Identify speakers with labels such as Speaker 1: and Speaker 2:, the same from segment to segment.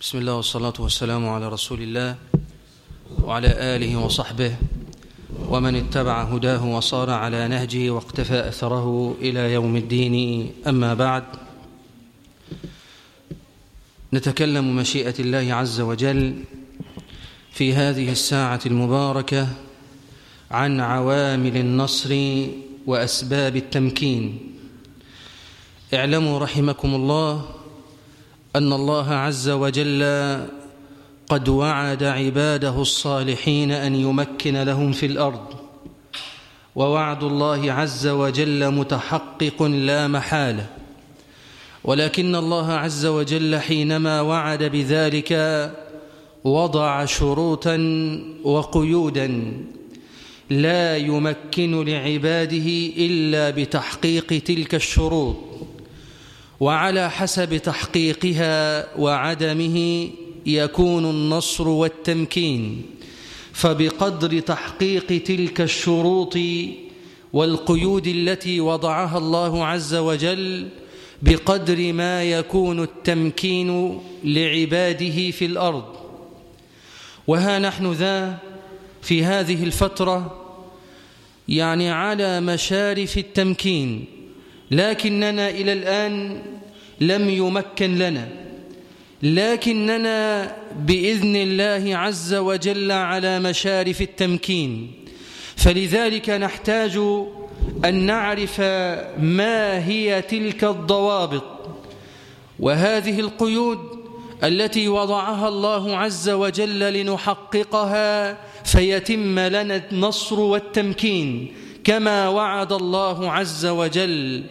Speaker 1: بسم الله والصلاة والسلام على رسول الله وعلى آله وصحبه ومن اتبع هداه وصار على نهجه واقتفى أثره إلى يوم الدين. أما بعد نتكلم مشيئة الله عز وجل في هذه الساعة المباركة عن عوامل النصر وأسباب التمكين. اعلموا رحمكم الله أن الله عز وجل قد وعد عباده الصالحين أن يمكن لهم في الأرض. ووعد الله عز وجل متحقق لا محالة. ولكن الله عز وجل حينما وعد بذلك وضع شروطا وقيودا لا يمكن لعباده إلا بتحقيق تلك الشروط. وعلى حسب تحقيقها وعدمه يكون النصر والتمكين فبقدر تحقيق تلك الشروط والقيود التي وضعها الله عز وجل بقدر ما يكون التمكين لعباده في الأرض. وها نحن ذا في هذه الفترة يعني على مشارف التمكين. لكننا إلى الآن لم يمكن لنا. لكننا بإذن الله عز وجل على مشارف التمكين. فلذلك نحتاج أن نعرف ما هي تلك الضوابط. وهذه القيود التي وضعها الله عز وجل لنحققها فيتم لنا النصر والتمكين. كما وعد الله عز وجل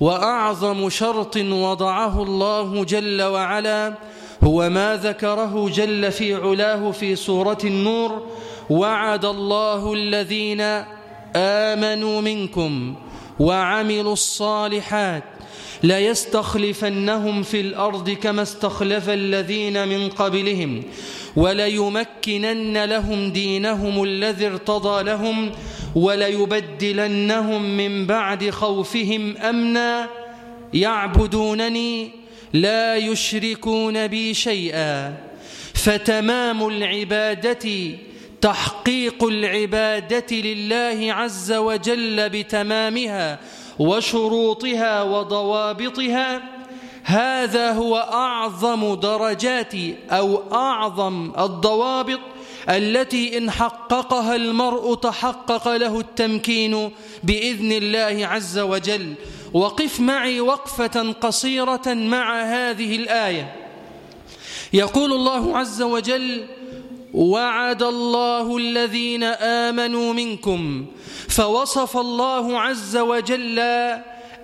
Speaker 1: وأعظم شرط وضعه الله جل وعلا هو ما ذكره جل في علاه في سورة النور وعد الله الذين آمنوا منكم وعملوا الصالحات ليستخلفنهم في الأرض كما استخلف الذين من قبلهم وليمكنن لهم دينهم الذي ارتضى لهم وليبدلنهم من بعد خوفهم أمنا. يعبدونني لا يشركون بي شيئا. فتمام العبادة تحقيق العبادة لله عز وجل بتمامها وشروطها وضوابطها هذا هو أعظم درجات أو أعظم الضوابط التي إن حققها المرء تحقق له التمكين بإذن الله عز وجل. وقف معي وقفة قصيرة مع هذه الآية. يقول الله عز وجل وعد الله الذين آمنوا منكم فوصف الله عز وجل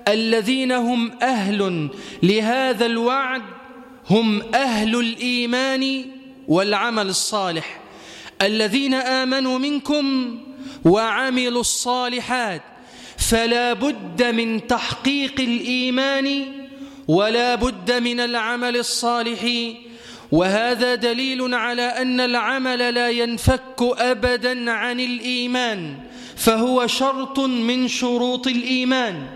Speaker 1: الذين هم أهل لهذا الوعد هم أهل الإيمان والعمل الصالح. الذين آمنوا منكم وعملوا الصالحات فلا بد من تحقيق الإيمان ولا بد من العمل الصالح وهذا دليل على أن العمل لا ينفك أبدا عن الإيمان فهو شرط من شروط الإيمان.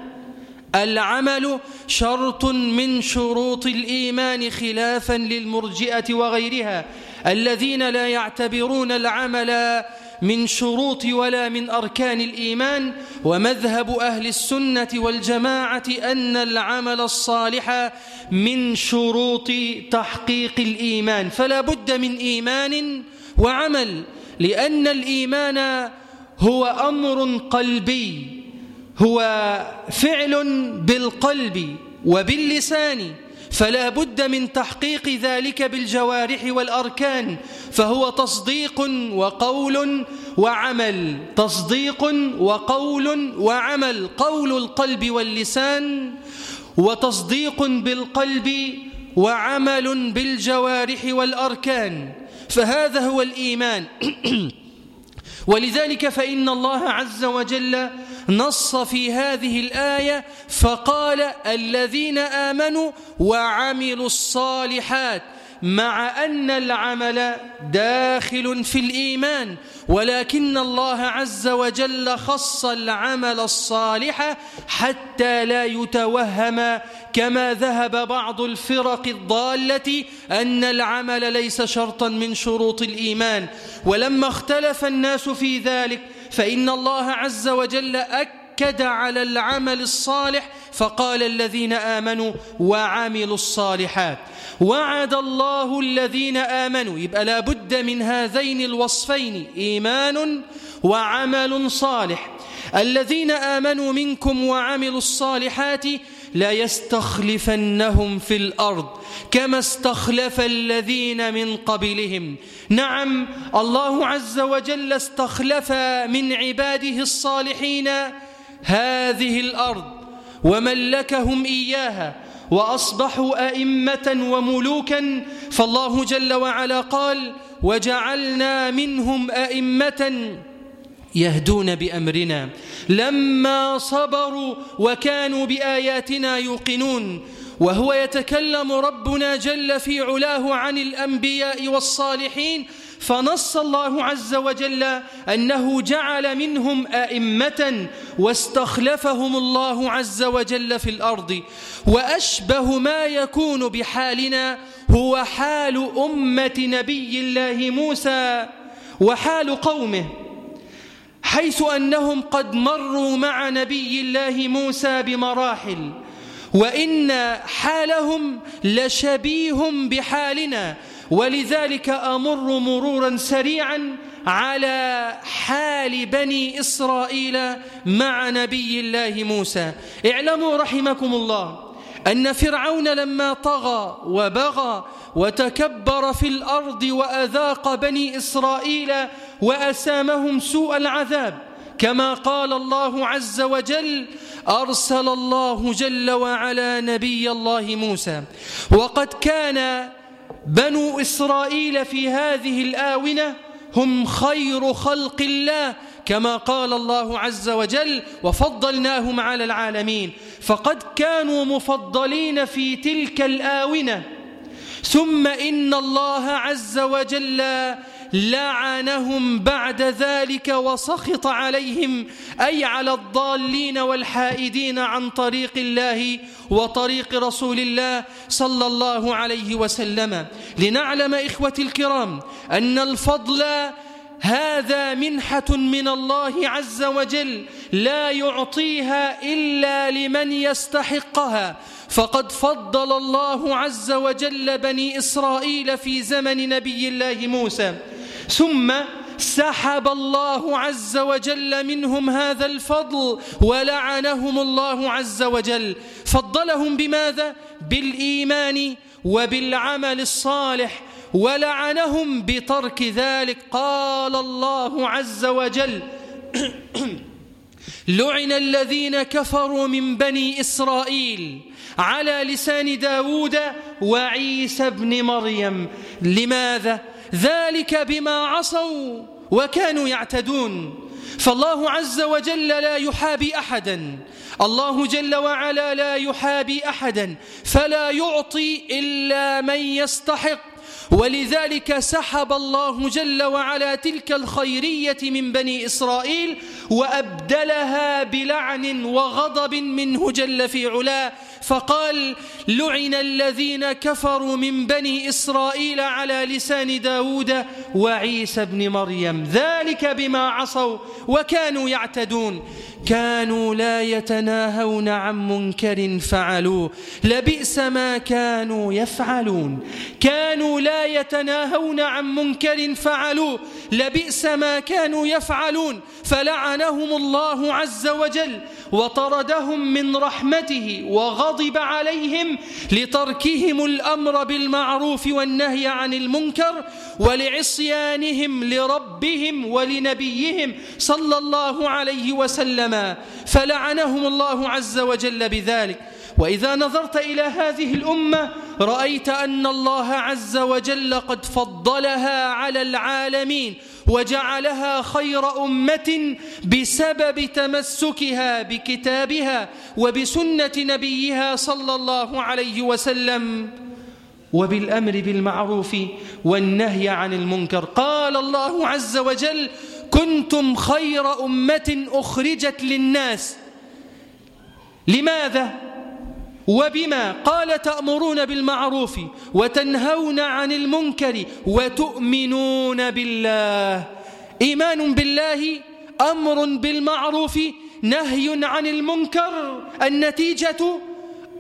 Speaker 1: العمل شرط من شروط الإيمان خلافا للمرجئة وغيرها. الذين لا يعتبرون العمل من شروط ولا من أركان الإيمان ومذهب أهل السنة والجماعة أن العمل الصالح من شروط تحقيق الإيمان. فلا بد من إيمان وعمل لأن الإيمان هو أمر قلبي هو فعل بالقلب وباللسان. فلا بد من تحقيق ذلك بالجوارح والأركان فهو تصديق وقول وعمل تصديق وقول وعمل قول القلب واللسان وتصديق بالقلب وعمل بالجوارح والأركان فهذا هو الإيمان. ولذلك فإن الله عز وجل نص في هذه الآية فقال الذين آمنوا وعملوا الصالحات مع أن العمل داخل في الإيمان ولكن الله عز وجل خص العمل الصالح حتى لا يتوهم كما ذهب بعض الفرق الضالة أن العمل ليس شرطا من شروط الإيمان. ولما اختلف الناس في ذلك فإن الله عز وجل أكد على العمل الصالح فقال الذين آمنوا وعملوا الصالحات. وعد الله الذين آمنوا يبقى لا بد من هذين الوصفين إيمان وعمل صالح. الذين آمنوا منكم وعملوا الصالحات لا يستخلفنهم في الأرض كما استخلف الذين من قبلهم. نعم الله عز وجل استخلف من عباده الصالحين هذه الأرض وملكهم إياها وأصبحوا أئمة وملوكا. فالله جل وعلا قال وجعلنا منهم أئمة يهدون بأمرنا. لما صبروا وكانوا بآياتنا يوقنون. وهو يتكلم ربنا جل في علاه عن الأنبياء والصالحين. فنص الله عز وجل أنه جعل منهم أئمة واستخلفهم الله عز وجل في الأرض. وأشبه ما يكون بحالنا هو حال أمة نبي الله موسى. وحال قومه. حيث أنهم قد مروا مع نبي الله موسى بمراحل وإن حالهم لشبيه بحالنا ولذلك أمر مرورا سريعا على حال بني إسرائيل مع نبي الله موسى. اعلموا رحمكم الله أن فرعون لما طغى وبغى وتكبر في الأرض وأذاق بني إسرائيل وأسامهم سوء العذاب. كما قال الله عز وجل أرسل الله جل وعلا نبي الله موسى. وقد كان بنو إسرائيل في هذه الآونة هم خير خلق الله كما قال الله عز وجل وفضلناهم على العالمين. فقد كانوا مفضلين في تلك الآونة. ثم إن الله عز وجل لعنهم بعد ذلك وسخط عليهم أي على الضالين والحائدين عن طريق الله وطريق رسول الله صلى الله عليه وسلم. لنعلم إخوتي الكرام أن الفضل هذا منحة من الله عز وجل لا يعطيها إلا لمن يستحقها. فقد فضل الله عز وجل بني إسرائيل في زمن نبي الله موسى. ثم سحب الله عز وجل منهم هذا الفضل ولعنهم الله عز وجل فضلهم بماذا؟ بالإيمان وبالعمل الصالح ولعنهم بترك ذلك قال الله عز وجل لعن الذين كفروا من بني إسرائيل على لسان داود وعيسى بن مريم لماذا؟ ذلك بما عصوا وكانوا يعتدون. فالله عز وجل لا يحابي أحدا. الله جل وعلا لا يحابي أحدا. فلا يعطي إلا من يستحق. ولذلك سحب الله جل وعلا تلك الخيرية من بني إسرائيل وأبدلها بلعن وغضب منه جل في علاه. فقال لعن الذين كفروا من بني إسرائيل على لسان داود وعيسى بن مريم. ذلك بما عصوا وكانوا يعتدون. كانوا لا يتناهون عن منكر فعلوه. لبئس ما كانوا يفعلون. كانوا لا يتناهون عن منكر فعلوه. لبئس ما كانوا يفعلون. فلعنهم الله عز وجل. وطردهم من رحمته وغضب عليهم لتركهم الأمر بالمعروف والنهي عن المنكر ولعصيانهم لربهم ولنبيهم صلى الله عليه وسلم فلعنهم الله عز وجل بذلك. وإذا نظرت إلى هذه الأمة رأيت أن الله عز وجل قد فضلها على العالمين وجعلها خير أمة بسبب تمسكها بكتابها وبسنة نبيها صلى الله عليه وسلم وبالأمر بالمعروف والنهي عن المنكر قال الله عز وجل كنتم خير أمة أخرجت للناس لماذا؟ وبما قال تأمرون بالمعروف وتنهون عن المنكر وتؤمنون بالله. إيمان بالله أمر بالمعروف نهي عن المنكر. النتيجة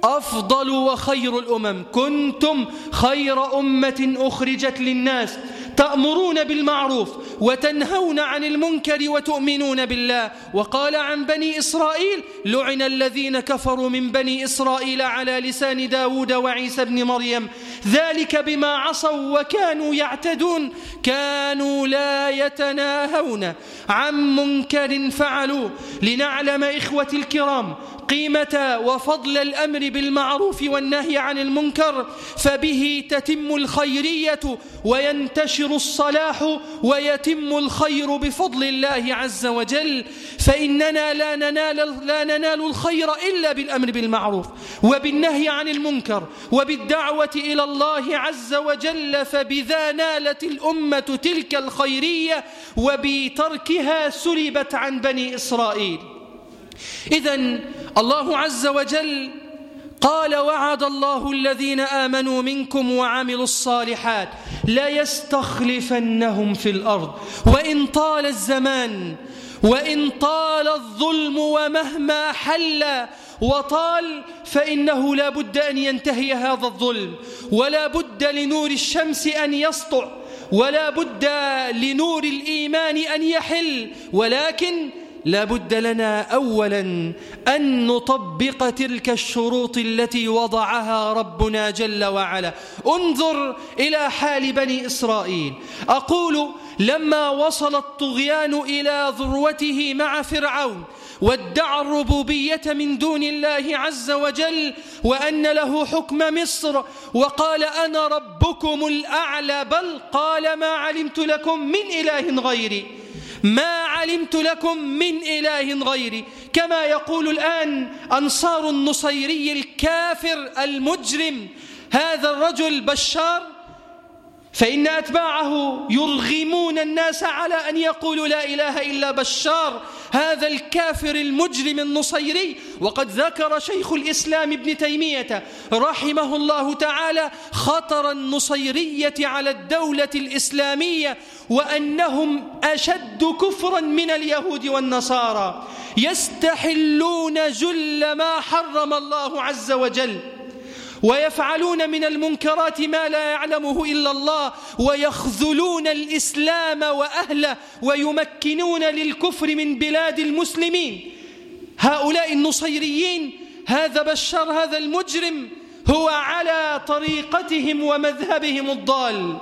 Speaker 1: أفضل وخير الأمم. كنتم خير أمة أخرجت للناس. تأمرون بالمعروف وتنهون عن المنكر وتؤمنون بالله. وقال عن بني إسرائيل لعن الذين كفروا من بني إسرائيل على لسان داود وعيسى بن مريم. ذلك بما عصوا وكانوا يعتدون. كانوا لا يتناهون. عن منكر فعلوا. لنعلم إخوة الكرام قيمة وفضل الأمر بالمعروف والنهي عن المنكر فبه تتم الخيرية وينتشر الصلاح ويتم الخير بفضل الله عز وجل فإننا لا ننال, لا ننال الخير إلا بالأمر بالمعروف وبالنهي عن المنكر وبالدعوة إلى الله عز وجل فبذا نالت الأمة تلك الخيرية وبتركها سلبت عن بني إسرائيل. إذا الله عز وجل قال وعد الله الذين آمنوا منكم وعملوا الصالحات لا يستخلفنهم في الأرض. وإن طال الزمان وإن طال الظلم ومهما حل وطال فإنه لا بد أن ينتهي هذا الظلم. ولا بد لنور الشمس أن يسطع ولا بد لنور الإيمان أن يحل. ولكن لا بد لنا أولا أن نطبق تلك الشروط التي وضعها ربنا جل وعلا. انظر إلى حال بني إسرائيل. أقول لما وصل الطغيان إلى ذروته مع فرعون وادعى الربوبية من دون الله عز وجل وأن له حكم مصر وقال أنا ربكم الأعلى بل قال ما علمت لكم من إله غيري. ما علمت لكم من إله غيري. كما يقول الآن أنصار النصيري الكافر المجرم هذا الرجل بشار فإن أتباعه يرغمون الناس على أن يقولوا لا إله إلا بشار هذا الكافر المجرم النصيري. وقد ذكر شيخ الإسلام ابن تيمية رحمه الله تعالى خطر النصيرية على الدولة الإسلامية وأنهم أشد كفرا من اليهود والنصارى. يستحلون جل ما حرم الله عز وجل. ويفعلون من المنكرات ما لا يعلمه إلا الله ويخذلون الإسلام وأهله ويمكنون للكفر من بلاد المسلمين. هؤلاء النصيريين هذا بشار هذا المجرم هو على طريقتهم ومذهبهم الضال.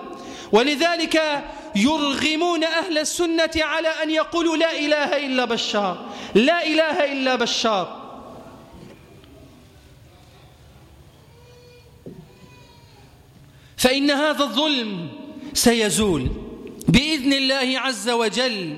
Speaker 1: ولذلك يرغمون أهل السنة على أن يقولوا لا إله إلا بشار لا إله إلا بشار. فإن هذا الظلم سيزول بإذن الله عز وجل.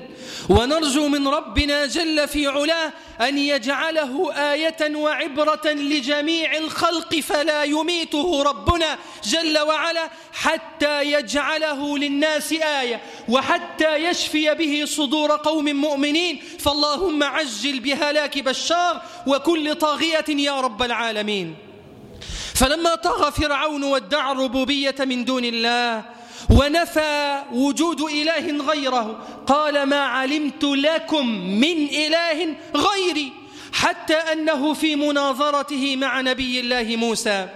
Speaker 1: ونرجو من ربنا جل في علاه أن يجعله آية وعبرة لجميع الخلق فلا يميته ربنا جل وعلا حتى يجعله للناس آية وحتى يشفي به صدور قوم مؤمنين. فاللهم عجل بهلاك بشار وكل طاغية يا رب العالمين. فلما طغى فرعون وادعى الربوبية من دون الله ونفى وجود إله غيره قال ما علمت لكم من إله غيري حتى أنه في مناظرته مع نبي الله موسى.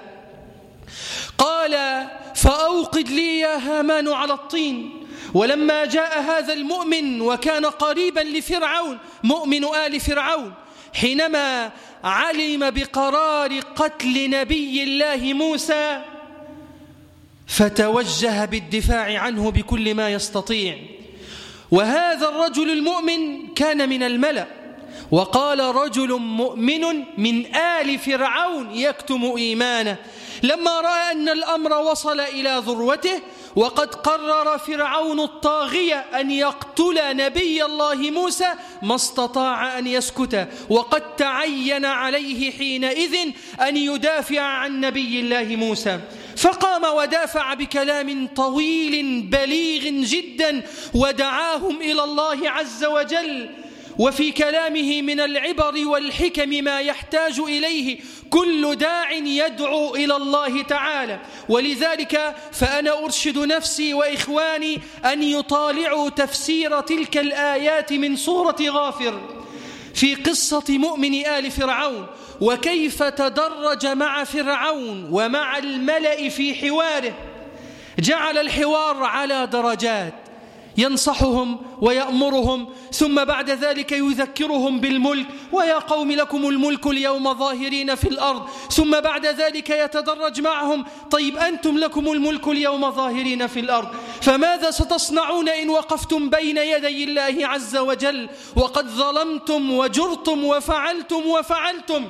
Speaker 1: قال فأوقد لي يا هامان على الطين ولما جاء هذا المؤمن وكان قريبا لفرعون مؤمن آل فرعون حينما علم بقرار قتل نبي الله موسى فتوجه بالدفاع عنه بكل ما يستطيع. وهذا الرجل المؤمن كان من الملأ وقال رجل مؤمن من آل فرعون يكتم إيمانه. لما رأى أن الأمر وصل إلى ذروته وقد قرر فرعون الطاغية أن يقتل نبي الله موسى ما استطاع أن يسكت وقد تعين عليه حينئذ أن يدافع عن نبي الله موسى. فقام ودافع بكلام طويل بليغ جدا ودعاهم إلى الله عز وجل وفي كلامه من العبر والحكم ما يحتاج إليه كل داع يدعو إلى الله تعالى. ولذلك فأنا أرشد نفسي وإخواني أن يطالعوا تفسير تلك الآيات من سورة غافر في قصة مؤمن آل فرعون وكيف تدرج مع فرعون ومع الملأ في حواره. جعل الحوار على درجات. ينصحهم ويأمرهم ثم بعد ذلك يذكرهم بالملك ويا قوم لكم الملك اليوم ظاهرين في الأرض. ثم بعد ذلك يتدرج معهم طيب أنتم لكم الملك اليوم ظاهرين في الأرض فماذا ستصنعون إن وقفتم بين يدي الله عز وجل؟ وقد ظلمتم وجرتم وفعلتم وفعلتم.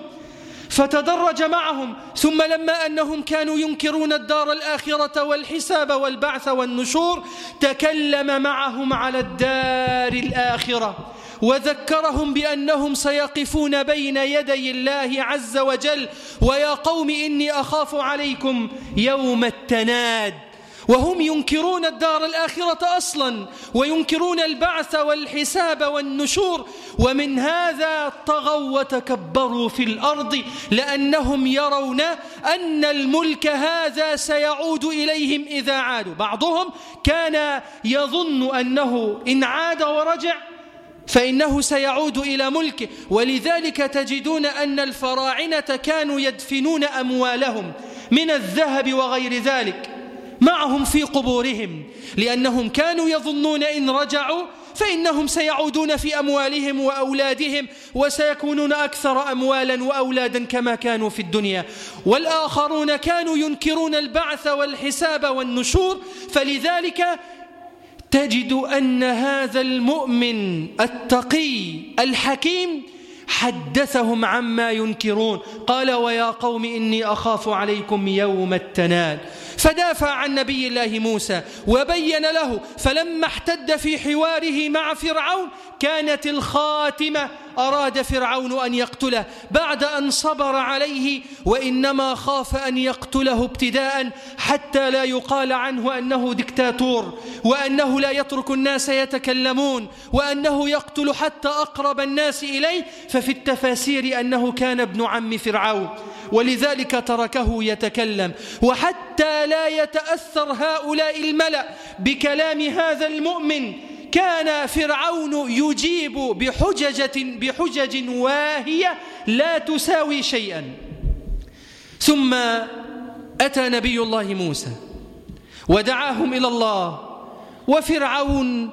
Speaker 1: فتدرج معهم ثم لما أنهم كانوا ينكرون الدار الآخرة والحساب والبعث والنشور تكلم معهم على الدار الآخرة وذكرهم بأنهم سيقفون بين يدي الله عز وجل ويا قوم إني أخاف عليكم يوم التناد. وهم ينكرون الدار الآخرة أصلا وينكرون البعث والحساب والنشور. ومن هذا طغوا وتكبروا في الأرض لأنهم يرون أن الملك هذا سيعود إليهم إذا عادوا. بعضهم كان يظن أنه إن عاد ورجع فإنه سيعود إلى ملكه. ولذلك تجدون أن الفراعنة كانوا يدفنون أموالهم من الذهب وغير ذلك. معهم في قبورهم لأنهم كانوا يظنون إن رجعوا فإنهم سيعودون في أموالهم وأولادهم وسيكونون أكثر أموالا وأولادا كما كانوا في الدنيا. والآخرون كانوا ينكرون البعث والحساب والنشور فلذلك تجد أن هذا المؤمن التقي الحكيم حدثهم عما ينكرون. قال ويا قوم إني أخاف عليكم يوم التنال. فدافع عن نبي الله موسى وبين له فلما احتد في حواره مع فرعون كانت الخاتمة. أراد فرعون أن يقتله. بعد أن صبر عليه وإنما خاف أن يقتله ابتداء حتى لا يقال عنه أنه دكتاتور وأنه لا يترك الناس يتكلمون وأنه يقتل حتى أقرب الناس إليه. ففي التفاسير أنه كان ابن عم فرعون. ولذلك تركه يتكلم. وحتى لا يتأثر هؤلاء الملأ بكلام هذا المؤمن. كان فرعون يجيب بحججة بحجج واهية لا تساوي شيئا. ثم أتى نبي الله موسى ودعاهم إلى الله وفرعون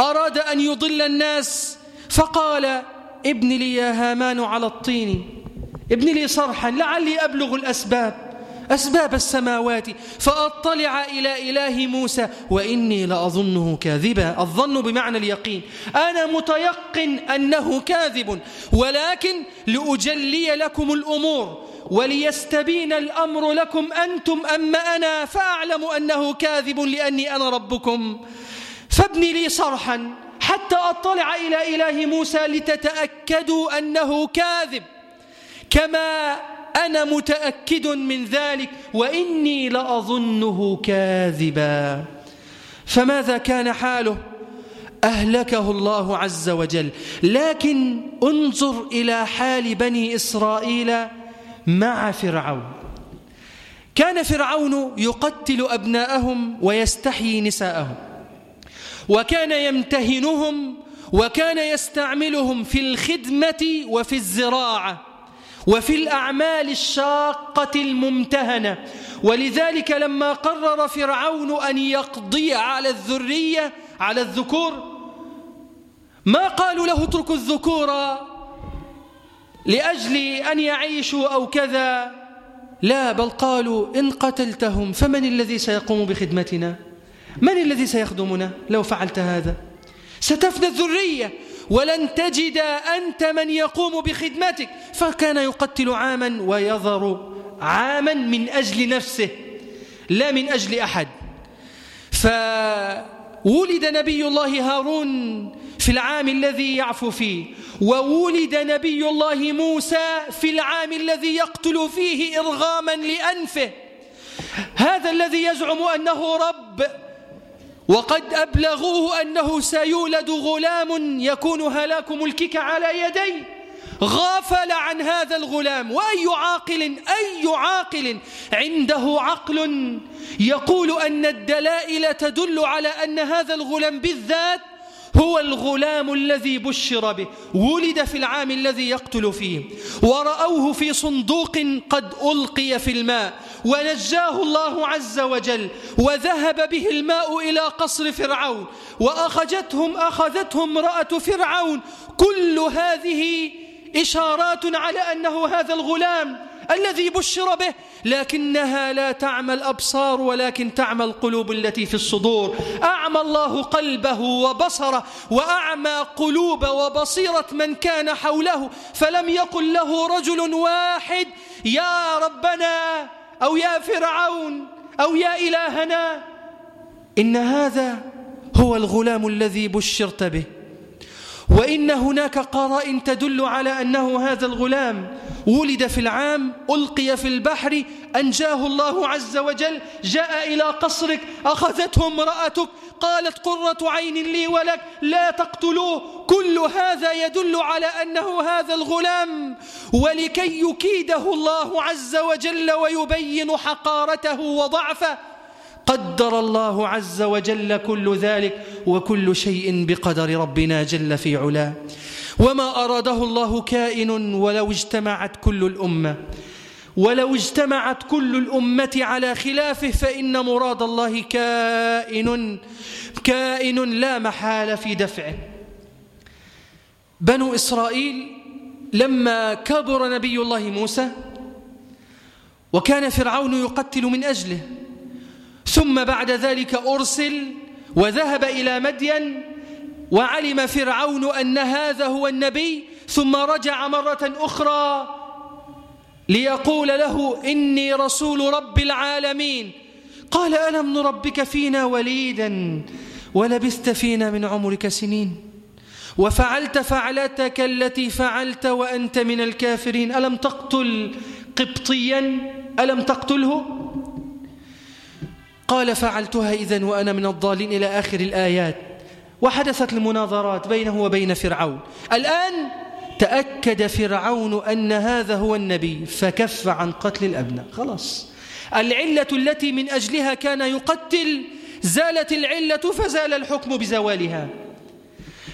Speaker 1: أراد أن يضل الناس فقال ابن لي يا هامان على الطين ابن لي صرحا لعلي أبلغ الأسباب. أسباب السماوات فأطلع إلى إله موسى وإني لأظنه كاذبا. الظن بمعنى اليقين. أنا متيقن أنه كاذب ولكن لأجلي لكم الأمور وليستبين الأمر لكم أنتم أما أنا. فأعلم أنه كاذب لأني أنا ربكم. فابن لي صرحا حتى أطلع إلى إله موسى لتتأكدوا أنه كاذب. كما أنا متأكد من ذلك وإني لأظنه كاذبا. فماذا كان حاله؟ أهلكه الله عز وجل. لكن انظر إلى حال بني إسرائيل مع فرعون. كان فرعون يقتل أبناءهم ويستحيي نساءهم. وكان يمتهنهم وكان يستعملهم في الخدمة وفي الزراعة. وفي الأعمال الشاقة الممتهنة. ولذلك لما قرر فرعون أن يقضي على الذرية على الذكور ما قالوا له اتركوا الذكور لأجل أن يعيشوا أو كذا؟ لا بل قالوا إن قتلتهم فمن الذي سيقوم بخدمتنا؟ من الذي سيخدمنا لو فعلت هذا؟ ستفنى الذرية. ولن تجد أنت من يقوم بخدمتك. فكان يقتل عاما ويظهر عاما من أجل نفسه لا من أجل أحد. فولد نبي الله هارون في العام الذي يعفو فيه وولد نبي الله موسى في العام الذي يقتل فيه إرغاما لأنفه. هذا الذي يزعم أنه رب وقد أبلغوه أنه سيولد غلام يكون هلاك ملكك على يديه غافل عن هذا الغلام. وأي عاقل أي عاقل عنده عقل يقول أن الدلائل تدل على أن هذا الغلام بالذات هو الغلام الذي بشر به. ولد في العام الذي يقتل فيه. ورأوه في صندوق قد ألقي في الماء. ونجاه الله عز وجل وذهب به الماء إلى قصر فرعون وأخذتهم أخذتهم امرأة فرعون. كل هذه إشارات على أنه هذا الغلام الذي بشر به لكنها لا تعمى الأبصار ولكن تعمى القلوب التي في الصدور. أعمى الله قلبه وبصره وأعمى قلوب وبصيرة من كان حوله. فلم يقل له رجل واحد يا ربنا أو يا فرعون أو يا إلهنا. إن هذا هو الغلام الذي بشرت به. وإن هناك قرائن تدل على أنه هذا الغلام ولد في العام ألقي في البحر أنجاه الله عز وجل جاء إلى قصرك أخذته امرأتك قالت قرة عين لي ولك لا تقتلوه. كل هذا يدل على أنه هذا الغلام ولكي يكيده الله عز وجل ويبين حقارته وضعفه. قدر الله عز وجل كل ذلك وكل شيء بقدر ربنا جل في علاه. وما أراده الله كائن ولو اجتمعت كل الأمة. ولو اجتمعت كل الأمة على خلافه فإن مراد الله كائن كائن لا محال في دفعه. بنو إسرائيل لما كبر نبي الله موسى وكان فرعون يقتل من أجله ثم بعد ذلك أرسل وذهب إلى مدين وعلم فرعون أن هذا هو النبي ثم رجع مرة أخرى ليقول له إني رسول رب العالمين. قال ألم نربك فينا وليدا ولبثت فينا من عمرك سنين. وفعلت فعلتك التي فعلت وأنت من الكافرين. ألم تقتل قبطيا؟ ألم تقتله؟ قال فعلتها إذن وأنا من الضالين إلى آخر الآيات. وحدثت المناظرات بينه وبين فرعون. الآن تأكد فرعون أن هذا هو النبي فكف عن قتل الأبناء. خلاص. العلة التي من أجلها كان يقتل زالت العلة فزال الحكم بزوالها.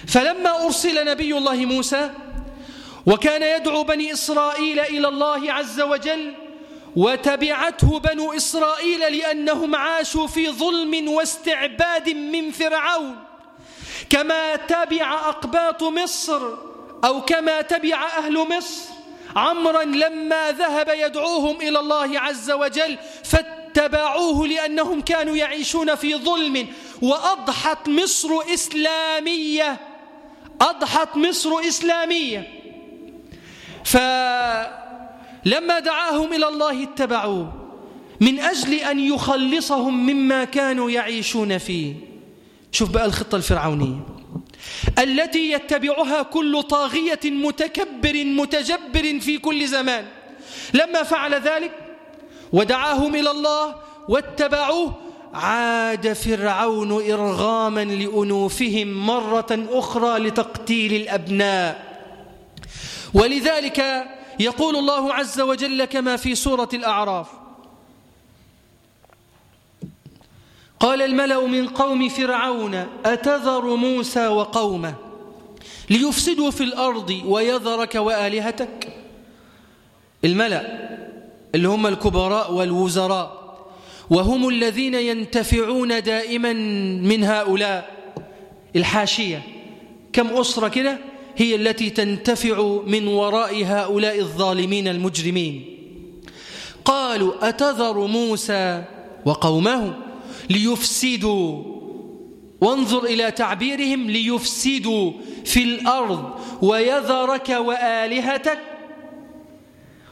Speaker 1: فلما أرسل نبي الله موسى وكان يدعو بني إسرائيل إلى الله عز وجل وتبعته بنو إسرائيل لأنهم عاشوا في ظلم واستعباد من فرعون كما تبع أقباط مصر أو كما تبع أهل مصر عمرا لما ذهب يدعوهم إلى الله عز وجل فاتبعوه لأنهم كانوا يعيشون في ظلم. وأضحت مصر إسلامية. أضحت مصر إسلامية. ف لما دعاهم إلى الله اتبعوه من أجل أن يخلصهم مما كانوا يعيشون فيه. شوف بقى الخطة الفرعونية. التي يتبعها كل طاغية متكبر متجبر في كل زمان. لما فعل ذلك ودعاهم إلى الله واتبعوه عاد فرعون إرغاما لأنوفهم مرة أخرى لتقتيل الأبناء. ولذلك يقول الله عز وجل كما في سورة الأعراف قال الملأ من قوم فرعون أتذر موسى وقومه ليفسدوا في الأرض ويذرك وآلهتك؟ الملأ اللي هم الكبراء والوزراء وهم الذين ينتفعون دائما من هؤلاء الحاشية. كم أسرة كده هي التي تنتفع من وراء هؤلاء الظالمين المجرمين؟ قالوا أتذر موسى وقومه؟ ليفسدوا وانظر إلى تعبيرهم ليفسدوا في الأرض ويذرك وآلهتك.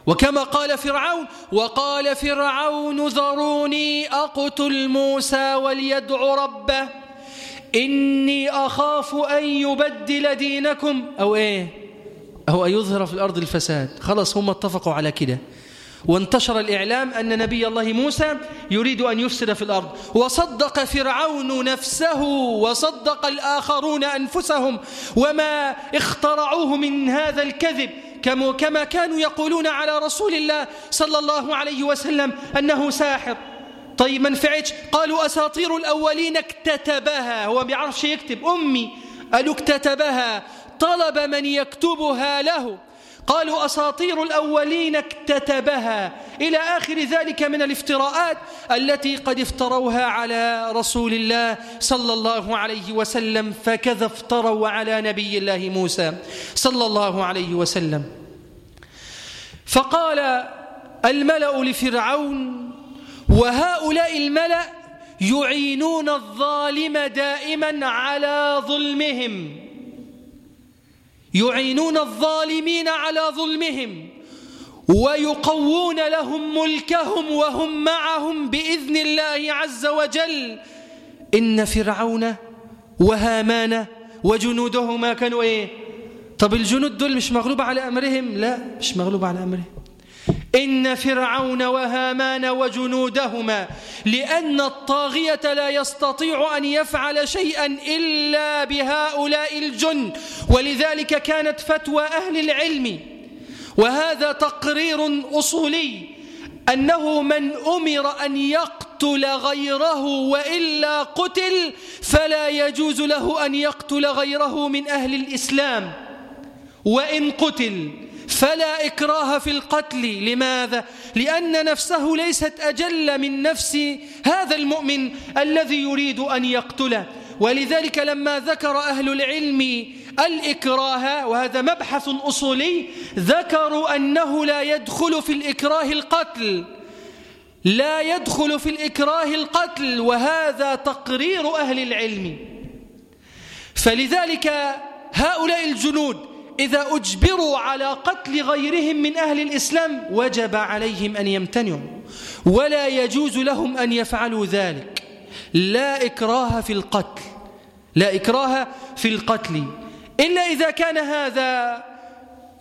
Speaker 1: وكما قال فرعون وقال فرعون ذروني أقتل موسى وليدع ربه. إني أخاف أن يبدل دينكم. أو إيه؟ أو أن يظهر في الأرض الفساد. خلاص هم اتفقوا على كده. وانتشر الإعلام أن نبي الله موسى يريد أن يفسد في الأرض. وصدق فرعون نفسه وصدق الآخرون أنفسهم وما اخترعوه من هذا الكذب كما كانوا يقولون على رسول الله صلى الله عليه وسلم أنه ساحر. طيب ما نفعتش؟ قالوا أساطير الأولين اكتتبها. هو ما بيعرفش يكتب. أمي قالوا اكتتبها. طلب من يكتبها له. قالوا أساطير الأولين اكتتبها. إلى آخر ذلك من الافتراءات التي قد افتروها على رسول الله صلى الله عليه وسلم فكذا افتروا على نبي الله موسى صلى الله عليه وسلم. فقال الملأ لفرعون وهؤلاء الملأ يعينون الظالم دائما على ظلمهم. يعينون الظالمين على ظلمهم ويقوون لهم ملكهم وهم معهم بإذن الله عز وجل. إن فرعون وهامان وجنودهما كانوا إيه؟ طب الجنود دول مش مغلوب على أمرهم؟ لا مش مغلوب على أمرهم. إن فرعون وهامان وجنودهما لأن الطاغية لا يستطيع أن يفعل شيئا إلا بهؤلاء الجن ولذلك كانت فتوى أهل العلم. وهذا تقرير أصولي أنه من أمر أن يقتل غيره وإلا قتل فلا يجوز له أن يقتل غيره من أهل الإسلام. وإن قتل فلا إكراه في القتل. لماذا؟ لأن نفسه ليست أجل من نفس هذا المؤمن الذي يريد أن يقتله. ولذلك لما ذكر أهل العلم الإكراه وهذا مبحث أصولي ذكروا أنه لا يدخل في الإكراه القتل. لا يدخل في الإكراه القتل وهذا تقرير أهل العلم. فلذلك هؤلاء الجنود إذا أجبروا على قتل غيرهم من أهل الإسلام وجب عليهم أن يمتنعوا. ولا يجوز لهم أن يفعلوا ذلك. لا إكراه في القتل. لا إكراه في القتل. إلا إذا كان هذا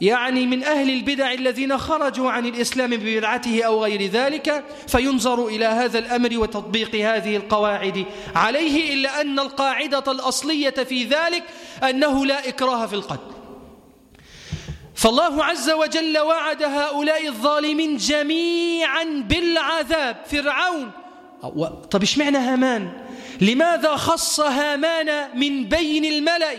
Speaker 1: يعني من أهل البدع الذين خرجوا عن الإسلام ببدعته أو غير ذلك فينظر إلى هذا الأمر وتطبيق هذه القواعد. عليه إلا أن القاعدة الأصلية في ذلك أنه لا إكراه في القتل. فالله عز وجل وعد هؤلاء الظالمين جميعا بالعذاب. فرعون طب إيش معنى هامان؟ لماذا خص هامان من بين الملأ؟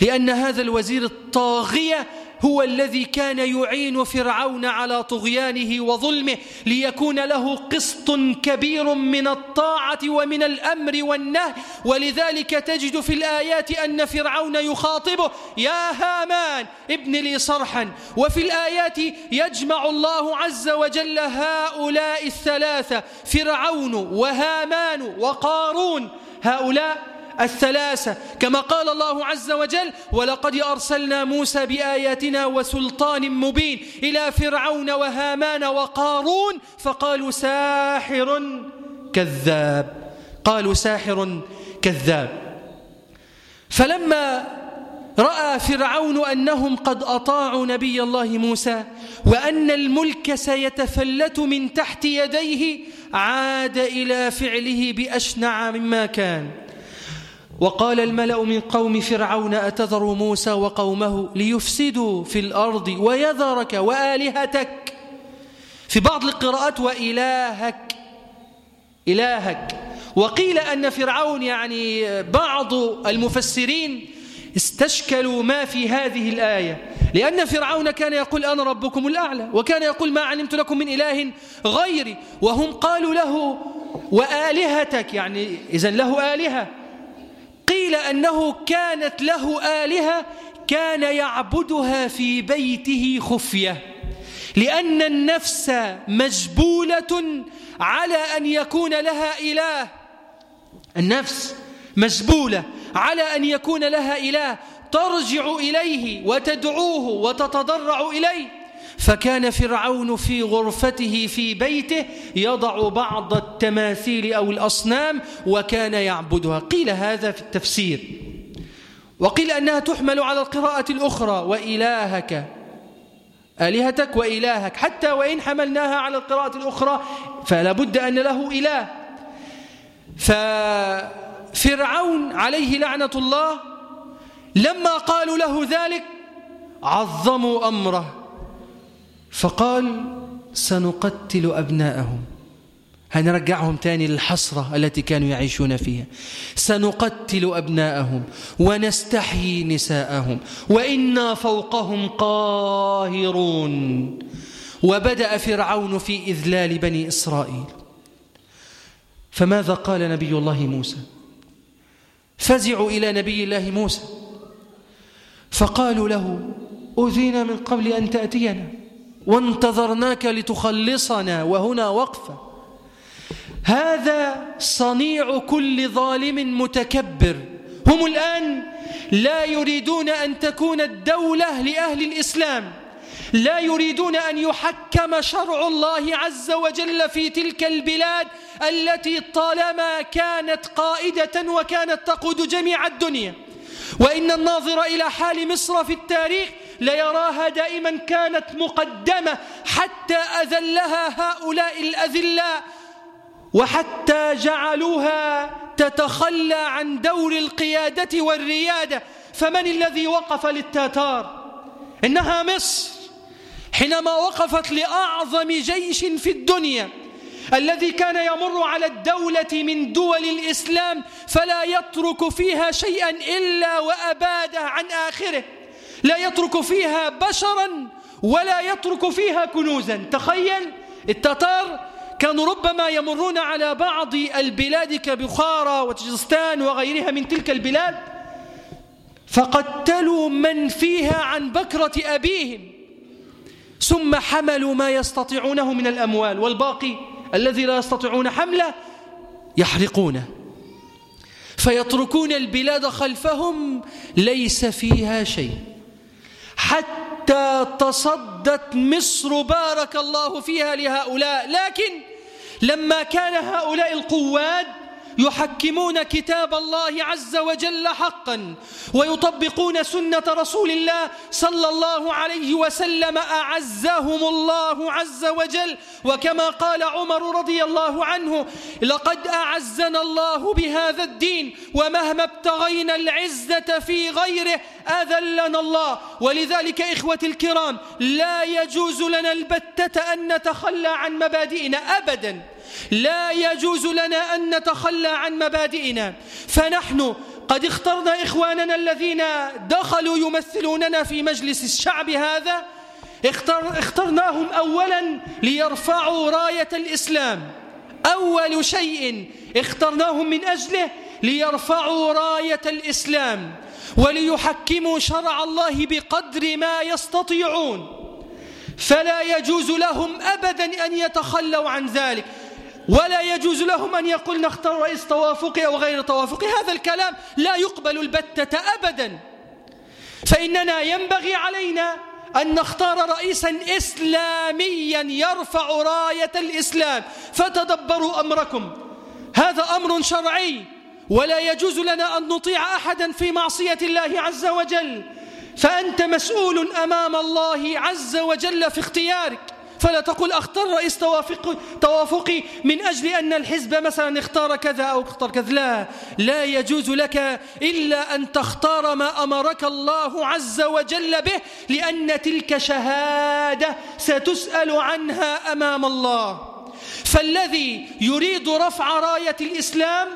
Speaker 1: لأن هذا الوزير الطاغية هو الذي كان يعين فرعون على طغيانه وظلمه ليكون له قسط كبير من الطاعة ومن الأمر والنهي. ولذلك تجد في الآيات أن فرعون يخاطبه يا هامان ابن لي صرحا. وفي الآيات يجمع الله عز وجل هؤلاء الثلاثة فرعون وهامان وقارون. هؤلاء الثلاثة كما قال الله عز وجل ولقد أرسلنا موسى بآياتنا وسلطان مبين إلى فرعون وهامان وقارون فقالوا ساحر كذاب. قالوا ساحر كذاب. فلما رأى فرعون أنهم قد أطاعوا نبي الله موسى وأن الملك سيتفلت من تحت يديه عاد إلى فعله بأشنع مما كان. وقال الملأ من قوم فرعون أتذر موسى وقومه ليفسدوا في الأرض ويذرك وآلهتك؟ في بعض القراءات وإلهك إلهك. وقيل أن فرعون يعني بعض المفسرين استشكلوا ما في هذه الآية. لأن فرعون كان يقول أنا ربكم الأعلى وكان يقول ما علمت لكم من إله غيري. وهم قالوا له وآلهتك يعني إذن له آلهة. قيل أنه كانت له آلهة كان يعبدها في بيته خفية لأن النفس مجبولة على أن يكون لها إله. النفس مجبولة على أن لها لها إله ترجع إليه وتدعوه وتتضرع إليه. فكان فرعون في غرفته في بيته يضع بعض التماثيل أو الأصنام وكان يعبدها. قيل هذا في التفسير. وقيل أنها تحمل على القراءة الأخرى. وإلهك آلهتك وإلهك. حتى وإن حملناها على القراءة الأخرى فلا بد أن له إله. ففرعون عليه لعنة الله لما قالوا له ذلك عظموا أمره. فقال سنقتل أبناءهم. هنرجعهم تاني للحسرة التي كانوا يعيشون فيها. سنقتل أبناءهم ونستحيي نساءهم. وإنا فوقهم قاهرون. وبدأ فرعون في إذلال بني إسرائيل. فماذا قال نبي الله موسى؟ فزعوا إلى نبي الله موسى. فقالوا له أذينا من قبل أن تأتينا. وانتظرناك لتخلصنا وهنا وقفة. هذا صنيع كل ظالم متكبر. هم الآن لا يريدون أن تكون الدولة لأهل الإسلام. لا يريدون أن يحكم شرع الله عز وجل في تلك البلاد التي طالما كانت قائدة وكانت تقود جميع الدنيا. وإن الناظر إلى حال مصر في التاريخ ليراها دائما كانت مقدمة حتى أذلها هؤلاء الأذلاء وحتى جعلوها تتخلى عن دور القيادة والريادة. فمن الذي وقف للتتار إنها مصر. حينما وقفت لأعظم جيش في الدنيا الذي كان يمر على الدولة من دول الإسلام فلا يترك فيها شيئا إلا وأباده عن آخره. لا يترك فيها بشرا ولا يترك فيها كنوزا. تخيل التتار كانوا ربما يمرون على بعض البلاد كبخارى وتجستان وغيرها من تلك البلاد فقتلوا من فيها عن بكرة أبيهم ثم حملوا ما يستطيعونه من الأموال والباقي الذي لا يستطيعون حمله يحرقونه. فيتركون البلاد خلفهم ليس فيها شيء. حتى تصدت مصر بارك الله فيها لهؤلاء. لكن لما كان هؤلاء القواد يحكمون كتاب الله عز وجل حقا ويطبقون سنة رسول الله صلى الله عليه وسلم أعزهم الله عز وجل. وكما قال عمر رضي الله عنه لقد أعزنا الله بهذا الدين ومهما ابتغينا العزة في غيره أذلنا الله. ولذلك إخوة الكرام لا يجوز لنا البتة أن نتخلى عن مبادئنا أبداً. لا يجوز لنا أن نتخلى عن مبادئنا. فنحن قد اخترنا إخواننا الذين دخلوا يمثلوننا في مجلس الشعب هذا. اختر اخترناهم أولا ليرفعوا راية الإسلام. أول شيء اخترناهم من أجله ليرفعوا راية الإسلام وليحكموا شرع الله بقدر ما يستطيعون. فلا يجوز لهم أبدا أن يتخلوا عن ذلك. ولا يجوز لهم أن يقول نختار رئيس توافقي أو غير توافقي. هذا الكلام لا يقبل البتة أبدا. فإننا ينبغي علينا أن نختار رئيسا إسلاميا يرفع راية الإسلام. فتدبروا أمركم. هذا أمر شرعي. ولا يجوز لنا أن نطيع أحدا في معصية الله عز وجل. فأنت مسؤول أمام الله عز وجل في اختيارك. فلا تقول اختر رئيس توافق توافقي من أجل أن الحزب مثلا اختار كذا أو اختار كذا. لا لا يجوز لك إلا أن تختار ما أمرك الله عز وجل به لأن تلك شهادة ستسأل عنها أمام الله. فالذي يريد رفع راية الإسلام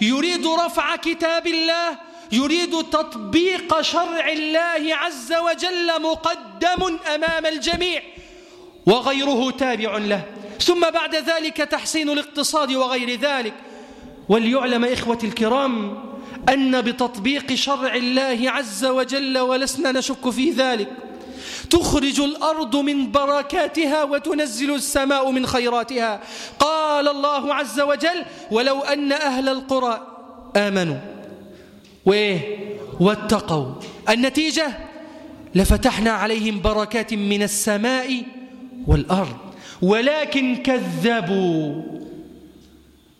Speaker 1: يريد رفع كتاب الله يريد تطبيق شرع الله عز وجل مقدم أمام الجميع وغيره تابع له. ثم بعد ذلك تحسين الاقتصاد وغير ذلك. وليعلم إخوتي الكرام أن بتطبيق شرع الله عز وجل ولسنا نشك في ذلك. تخرج الأرض من بركاتها وتنزل السماء من خيراتها. قال الله عز وجل ولو أن أهل القرى آمنوا واتقوا. النتيجة لفتحنا عليهم بركات من السماء والأرض. ولكن كذبوا.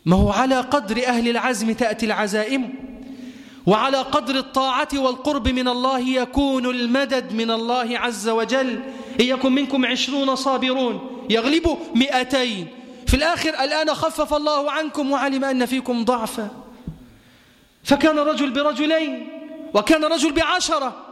Speaker 1: ما هو على قدر أهل العزم تأتي العزائم؟ وعلى قدر الطاعة والقرب من الله يكون المدد من الله عز وجل. إن يكن منكم عشرون صابرون يغلبوا مئتين. في الآخر الآن خفف الله عنكم وعلم أن فيكم ضعفا. فكان رجل برجلين وكان رجل بعشرة.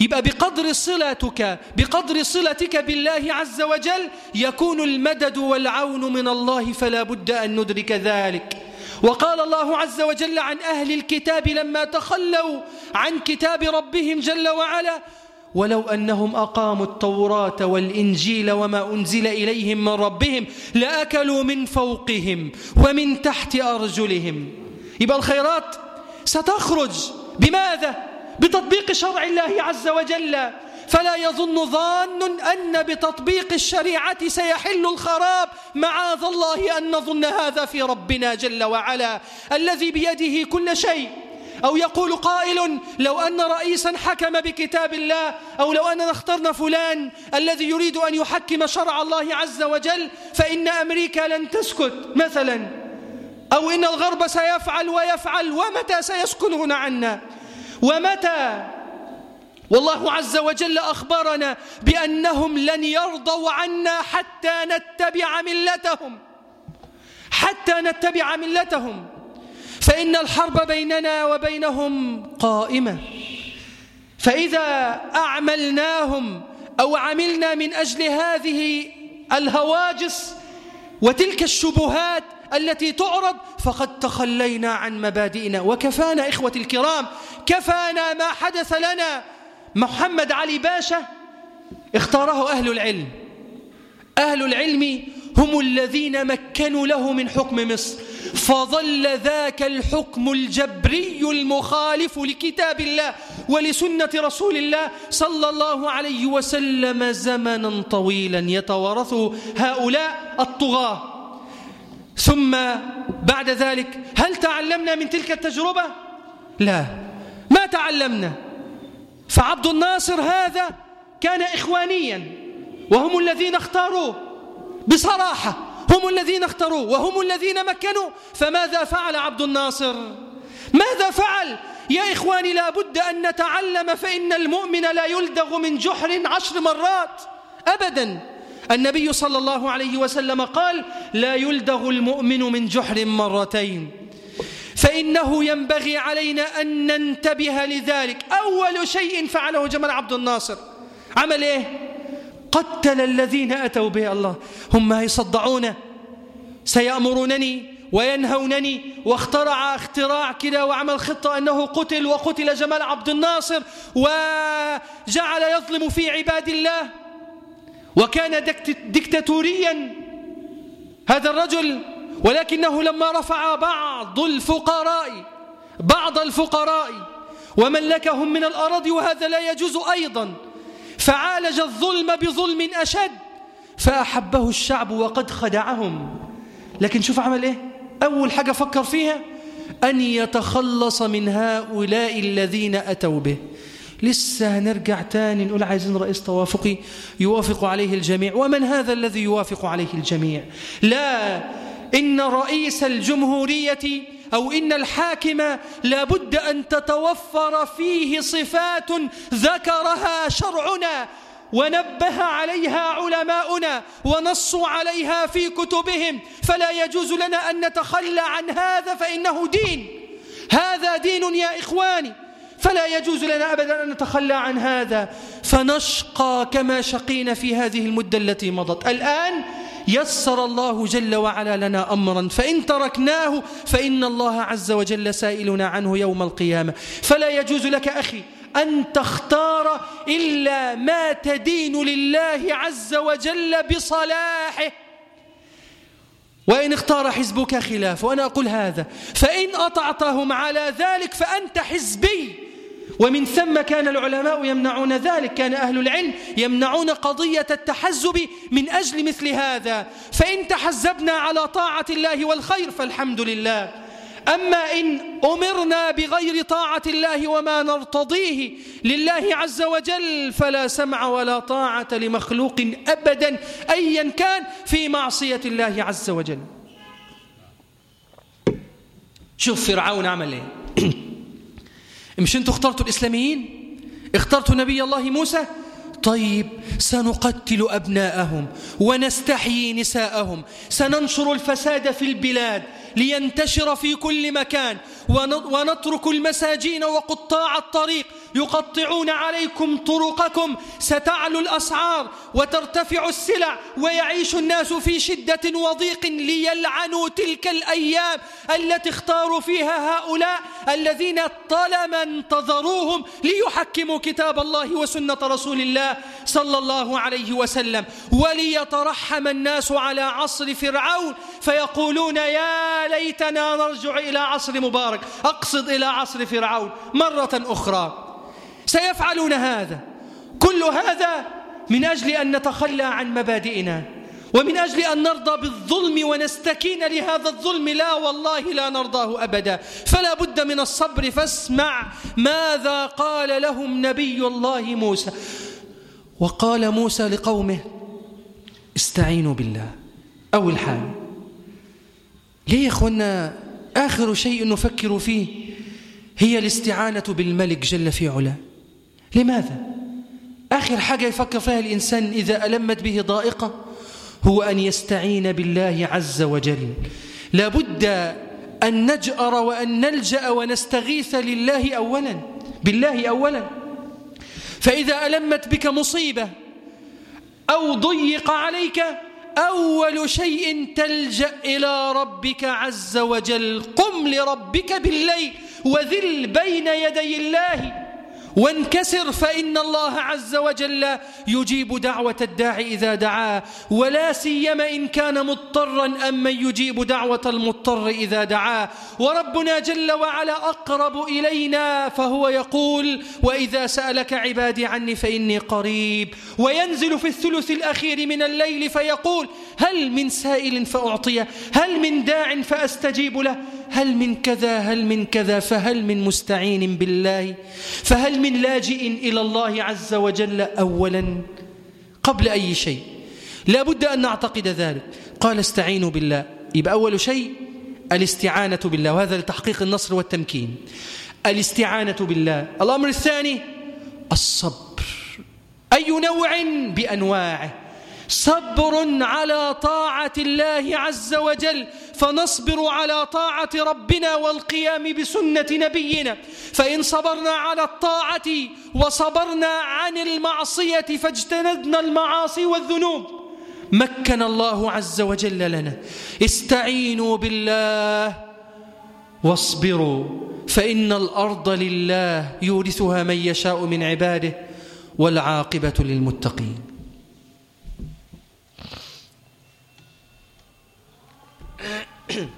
Speaker 1: يبقى بقدر صلتك بقدر صلتك بالله عز وجل يكون المدد والعون من الله فلا بد أن ندرك ذلك. وقال الله عز وجل عن أهل الكتاب لما تخلوا عن كتاب ربهم جل وعلا ولو أنهم أقاموا التوراة والإنجيل وما أنزل إليهم من ربهم لأكلوا من فوقهم ومن تحت أرجلهم. يبقى الخيرات ستخرج. بماذا؟ بتطبيق شرع الله عز وجل. فلا يظن ظان أن بتطبيق الشريعة سيحل الخراب. معاذ الله أن نظن هذا في ربنا جل وعلا. الذي بيده كل شيء. أو يقول قائل لو أن رئيسا حكم بكتاب الله أو لو أننا اخترنا فلان الذي يريد أن يحكم شرع الله عز وجل فإن أمريكا لن تسكت مثلا. أو إن الغرب سيفعل ويفعل ومتى سيسكنون عنا؟ ومتى؟ والله عز وجل أخبرنا بأنهم لن يرضوا عنا حتى نتبع ملتهم. حتى نتبع ملتهم. فإن الحرب بيننا وبينهم قائمة. فإذا أعملناهم أو عملنا من أجل هذه الهواجس وتلك الشبهات التي تعرض فقد تخلينا عن مبادئنا. وكفانا إخوة الكرام كفانا ما حدث لنا. محمد علي باشا اختاره أهل العلم. أهل العلم هم الذين مكنوا له من حكم مصر. فظل ذاك الحكم الجبري المخالف لكتاب الله ولسنة رسول الله صلى الله عليه وسلم زمنا طويلا يتوارثه هؤلاء الطغاة. ثم بعد ذلك هل تعلمنا من تلك التجربة؟ لا. ما تعلمنا. فعبد الناصر هذا كان إخوانيا وهم الذين اختاروه. بصراحة هم الذين اختاروه وهم الذين مكنوا. فماذا فعل عبد الناصر؟ ماذا فعل؟ يا إخواني لا بد أن نتعلم فإن المؤمن لا يلدغ من جحر عشر مرات. أبدا. النبي صلى الله عليه وسلم قال لا يلدغ المؤمن من جحر مرتين. فإنه ينبغي علينا أن ننتبه لذلك. أول شيء فعله جمال عبد الناصر. عمل إيه؟ قتل الذين أتوا به الله. هم يصدعون سيأمرونني وينهونني. واخترع اختراع كده وعمل خطة أنه قتل وقتل جمال عبد الناصر وجعل يظلم في عباد الله. وكان دكتاتوريا هذا الرجل ولكنه لما رفع بعض الفقراء بعض الفقراء وملكهم من الأراضي وهذا لا يجوز أيضا فعالج الظلم بظلم أشد فأحبه الشعب وقد خدعهم. لكن شوف عمل إيه؟ أول حاجة فكر فيها أن يتخلص من هؤلاء الذين أتوا به. لسه هنرجع تاني نقول عايزين رئيس توافقي يوافق عليه الجميع. ومن هذا الذي يوافق عليه الجميع؟ لا إن رئيس الجمهورية أو إن الحاكم لابد أن تتوفر فيه صفات ذكرها شرعنا ونبه عليها علماؤنا ونصوا عليها في كتبهم. فلا يجوز لنا أن نتخلى عن هذا فإنه دين. هذا دين يا إخواني. فلا يجوز لنا أبدا أن نتخلى عن هذا. فنشقى كما شقينا في هذه المدة التي مضت. الآن يسر الله جل وعلا لنا أمرا. فإن تركناه فإن الله عز وجل سائلنا عنه يوم القيامة. فلا يجوز لك أخي أن تختار إلا ما تدين لله عز وجل بصلاحه. وإن اختار حزبك خلاف وأنا أقول هذا. فإن أطعتهم على ذلك فأنت حزبي. ومن ثم كان العلماء يمنعون ذلك كان أهل العلم يمنعون قضية التحزب من أجل مثل هذا. فإن تحزبنا على طاعة الله والخير فالحمد لله. أما إن أمرنا بغير طاعة الله وما نرتضيه لله عز وجل فلا سمع ولا طاعة لمخلوق أبدا أيا كان في معصية الله عز وجل. شوف فرعون عمل إيه. مش أنتوا اخترتوا الإسلاميين؟ اخترتوا نبي الله موسى؟ طيب سنقتل أبناءهم ونستحيي نساءهم سننشر الفساد في البلاد لينتشر في كل مكان. ونترك المساجين وقطاع الطريق يقطعون عليكم طرقكم. ستعلو الأسعار وترتفع السلع ويعيش الناس في شدة وضيق ليلعنوا تلك الأيام التي اختاروا فيها هؤلاء. الذين طالما انتظروهم ليحكموا كتاب الله وسنة رسول الله صلى الله عليه وسلم وليترحم الناس على عصر فرعون فيقولون يا ليتنا نرجع إلى عصر مبارك. أقصد إلى عصر فرعون مرة أخرى. سيفعلون هذا. كل هذا من أجل أن نتخلى عن مبادئنا. ومن أجل أن نرضى بالظلم ونستكين لهذا الظلم لا والله لا نرضاه أبدا. فلا بد من الصبر فاسمع ماذا قال لهم نبي الله موسى. وقال موسى لقومه استعينوا بالله. أول حال ليه يا أخوانا آخر شيء نفكر فيه هي الاستعانة بالملك جل في علاه. لماذا؟ آخر حاجة يفكر فيها الإنسان إذا ألمت به ضائقة. هو أن يستعين بالله عز وجل. لابد أن نجأر وأن نلجأ ونستغيث لله أولا بالله أولا. فإذا ألمت بك مصيبة أو ضيق عليك أول شيء تلجأ إلى ربك عز وجل. قم لربك بالليل وذل بين يدي الله. وانكسر فإن الله عز وجل يجيب دعوة الداعي إذا دعاه ولا سيما إن كان مضطرا أم من يجيب دعوة المضطر إذا دعاه. وربنا جل وعلا أقرب إلينا فهو يقول وإذا سألك عبادي عني فإني قريب. وينزل في الثلث الأخير من الليل فيقول هل من سائل فأعطيه هل من داع فأستجيب له؟ هل من كذا هل من كذا فهل من مستعين بالله؟ فهل من لاجئ إلى الله عز وجل أولا؟ قبل أي شيء. لا بد أن نعتقد ذلك. قال استعينوا بالله. يبقى أول شيء الاستعانة بالله وهذا لتحقيق النصر والتمكين. الاستعانة بالله. الأمر الثاني الصبر. أي نوع بأنواعه؟ صبر على طاعة الله عز وجل فنصبر على طاعة ربنا والقيام بسنة نبينا. فإن صبرنا على الطاعة وصبرنا عن المعصية فاجتنبنا المعاصي والذنوب. مكن الله عز وجل لنا. استعينوا بالله واصبروا فإن الأرض لله يورثها من يشاء من عباده والعاقبة للمتقين. mm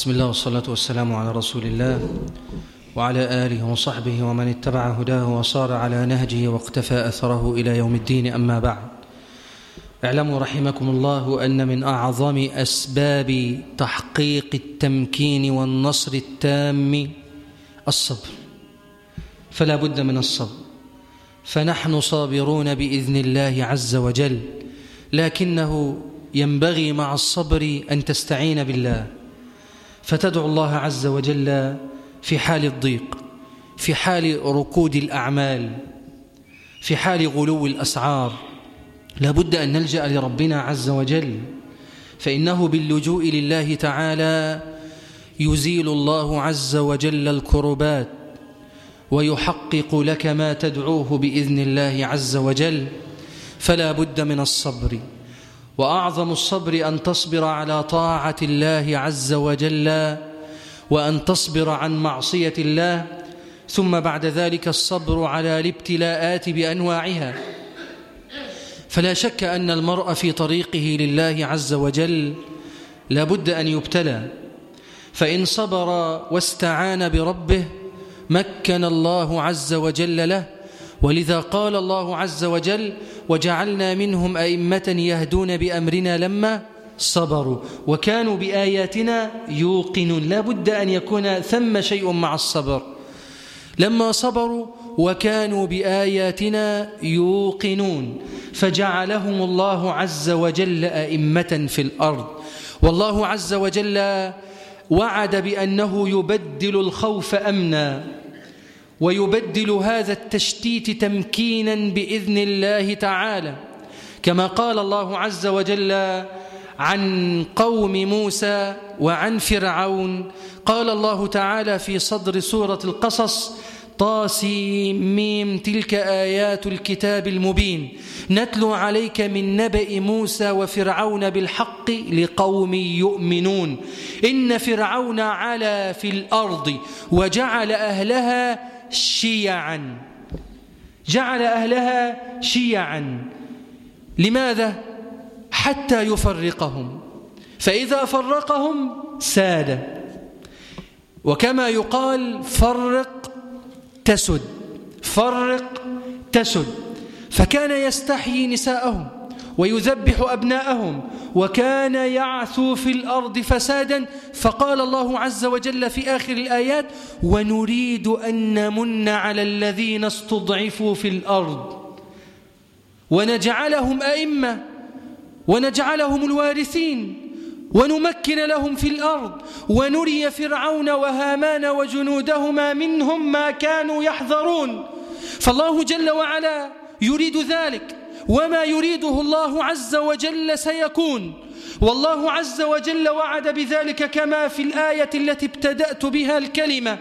Speaker 1: بسم الله والصلاة والسلام على رسول الله وعلى آله وصحبه ومن اتبع هداه وصار على نهجه واقتفى أثره إلى يوم الدين أما بعد اعلموا رحمكم الله أن من أعظم أسباب تحقيق التمكين والنصر التام الصبر فلا بد من الصبر فنحن صابرون بإذن الله عز وجل لكنه ينبغي مع الصبر أن تستعين بالله فتدعو الله عز وجل في حال الضيق في حال ركود الأعمال في حال غلو الأسعار. لابد أن نلجأ لربنا عز وجل فإنه باللجوء لله تعالى يزيل الله عز وجل الكربات ويحقق لك ما تدعوه بإذن الله عز وجل. فلا بد من الصبر. وأعظم الصبر أن تصبر على طاعة الله عز وجل وأن تصبر عن معصية الله ثم بعد ذلك الصبر على الابتلاءات بأنواعها. فلا شك أن المرء في طريقه لله عز وجل لابد أن يبتلى. فإن صبر واستعان بربه مكن الله عز وجل له ولذا قال الله عز وجل وجعلنا منهم أئمة يهدون بأمرنا لما صبروا وكانوا بآياتنا يوقنون. لا بد أن يكون ثم شيء مع الصبر. لما صبروا وكانوا بآياتنا يوقنون فجعلهم الله عز وجل أئمة في الأرض. والله عز وجل وعد بأنه يبدل الخوف أمنا. ويبدل هذا التشتيت تمكينا بإذن الله تعالى. كما قال الله عز وجل عن قوم موسى وعن فرعون قال الله تعالى في صدر سورة القصص طاسي ميم تلك آيات الكتاب المبين. نتلو عليك من نبأ موسى وفرعون بالحق لقوم يؤمنون. إن فرعون علا في الأرض وجعل أهلها شيعا. جعل أهلها شيعا. لماذا؟ حتى يفرقهم. فإذا فرقهم ساد. وكما يقال فرق تسد. فرق تسد. فكان يستحيي نساءهم. ويذبح أبناءهم وكان يعثو في الأرض فسادا فقال الله عز وجل في آخر الآيات ونريد أن نمن على الذين استضعفوا في الأرض ونجعلهم أئمة ونجعلهم الوارثين ونمكن لهم في الأرض ونري فرعون وهامان وجنودهما منهم ما كانوا يحذرون فالله جل وعلا يريد ذلك وما يريده الله عز وجل سيكون. والله عز وجل وعد بذلك كما في الآية التي ابتدأت بها الكلمة.